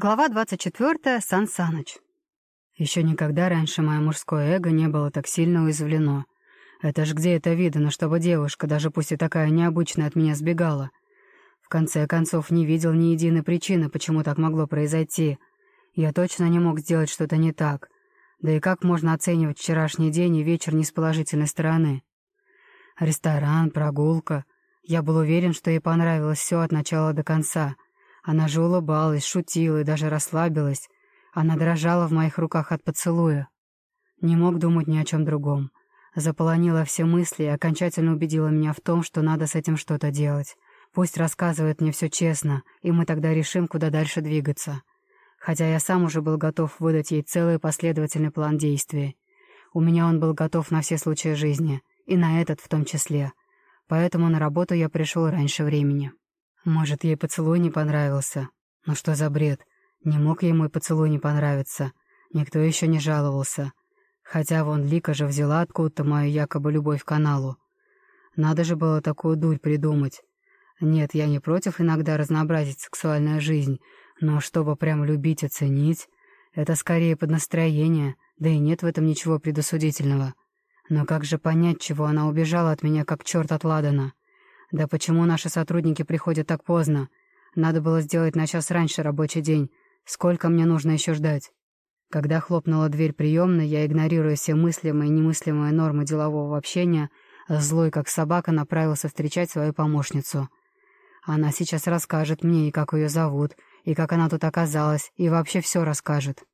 Глава 24. Сан Саныч. Еще никогда раньше мое мужское эго не было так сильно уязвлено. Это ж где это видно, чтобы девушка, даже пусть и такая необычная, от меня сбегала. В конце концов, не видел ни единой причины, почему так могло произойти. Я точно не мог сделать что-то не так. Да и как можно оценивать вчерашний день и вечер не с положительной стороны? Ресторан, прогулка. Я был уверен, что ей понравилось все от начала до конца — Она же улыбалась, шутила и даже расслабилась. Она дрожала в моих руках от поцелуя. Не мог думать ни о чем другом. Заполонила все мысли и окончательно убедила меня в том, что надо с этим что-то делать. Пусть рассказывает мне все честно, и мы тогда решим, куда дальше двигаться. Хотя я сам уже был готов выдать ей целый последовательный план действий. У меня он был готов на все случаи жизни, и на этот в том числе. Поэтому на работу я пришел раньше времени. Может, ей поцелуй не понравился? Ну что за бред? Не мог ей мой поцелуй не понравиться. Никто еще не жаловался. Хотя вон Лика же взяла откуда-то мою якобы любовь к каналу. Надо же было такую дурь придумать. Нет, я не против иногда разнообразить сексуальную жизнь, но чтобы прям любить и ценить, это скорее под настроение, да и нет в этом ничего предосудительного. Но как же понять, чего она убежала от меня, как черт от Ладана? Да почему наши сотрудники приходят так поздно? Надо было сделать на час раньше рабочий день. Сколько мне нужно еще ждать? Когда хлопнула дверь приемной, я, игнорируя все мыслимые и немыслимые нормы делового общения, злой как собака направился встречать свою помощницу. Она сейчас расскажет мне, и как ее зовут, и как она тут оказалась, и вообще все расскажет.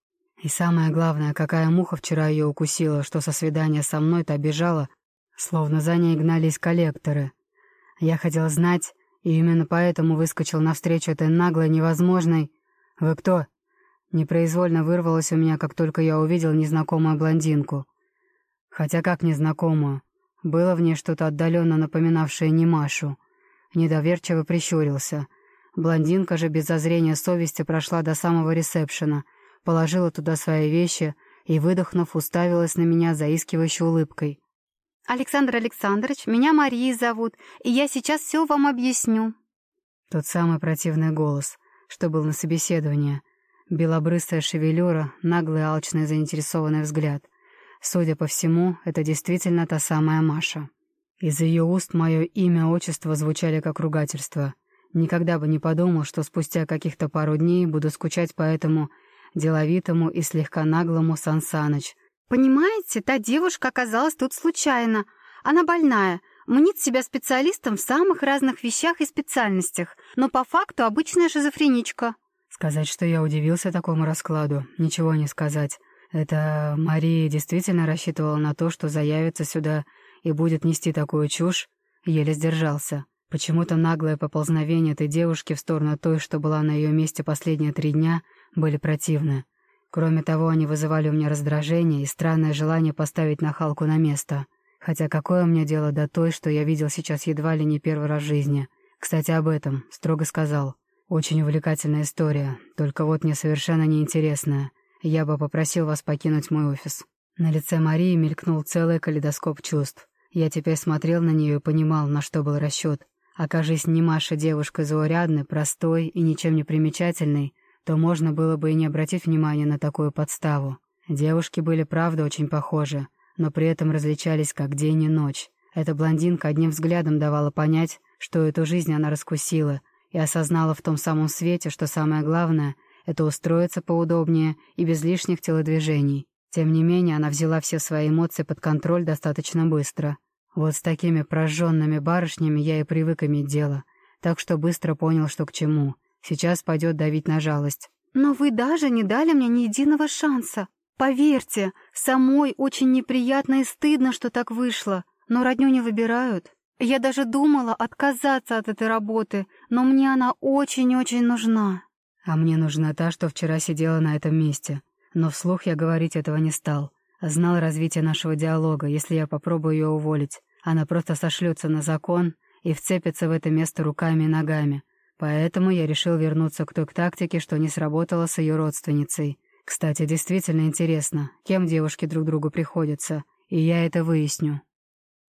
И самое главное, какая муха вчера ее укусила, что со свидания со мной-то бежала, словно за ней гнались коллекторы. Я хотел знать, и именно поэтому выскочил навстречу этой наглой, невозможной... «Вы кто?» Непроизвольно вырвалось у меня, как только я увидел незнакомую блондинку. Хотя как незнакомую? Было в ней что-то отдаленно напоминавшее Немашу. Недоверчиво прищурился. Блондинка же без зазрения совести прошла до самого ресепшена, положила туда свои вещи и, выдохнув, уставилась на меня заискивающей улыбкой. «Александр Александрович, меня Мария зовут, и я сейчас все вам объясню». Тот самый противный голос, что был на собеседовании. Белобрысая шевелюра, наглый, алчный, заинтересованный взгляд. Судя по всему, это действительно та самая Маша. Из ее уст мое имя, отчество звучали как ругательство. Никогда бы не подумал, что спустя каких-то пару дней буду скучать по этому деловитому и слегка наглому Сансаныч, «Понимаете, та девушка оказалась тут случайно. Она больная, мнит себя специалистом в самых разных вещах и специальностях, но по факту обычная шизофреничка». Сказать, что я удивился такому раскладу, ничего не сказать. Это Мария действительно рассчитывала на то, что заявится сюда и будет нести такую чушь? Еле сдержался. Почему-то наглое поползновение этой девушки в сторону той, что была на ее месте последние три дня, были противны. Кроме того, они вызывали у меня раздражение и странное желание поставить нахалку на место. Хотя какое мне дело до той, что я видел сейчас едва ли не первый раз в жизни. Кстати, об этом, строго сказал. Очень увлекательная история, только вот мне совершенно неинтересная. Я бы попросил вас покинуть мой офис. На лице Марии мелькнул целый калейдоскоп чувств. Я теперь смотрел на нее и понимал, на что был расчет. Окажись не Маша девушка заурядной, простой и ничем не примечательной, то можно было бы и не обратить внимания на такую подставу. Девушки были, правда, очень похожи, но при этом различались как день и ночь. Эта блондинка одним взглядом давала понять, что эту жизнь она раскусила и осознала в том самом свете, что самое главное — это устроиться поудобнее и без лишних телодвижений. Тем не менее, она взяла все свои эмоции под контроль достаточно быстро. Вот с такими прожженными барышнями я и привык иметь дело, так что быстро понял, что к чему — Сейчас пойдет давить на жалость. «Но вы даже не дали мне ни единого шанса. Поверьте, самой очень неприятно и стыдно, что так вышло. Но родню не выбирают. Я даже думала отказаться от этой работы, но мне она очень-очень нужна». «А мне нужна та, что вчера сидела на этом месте. Но вслух я говорить этого не стал. Знал развитие нашего диалога. Если я попробую ее уволить, она просто сошлется на закон и вцепится в это место руками и ногами. Поэтому я решил вернуться к той тактике, что не сработало с ее родственницей. Кстати, действительно интересно, кем девушки друг другу приходятся, и я это выясню.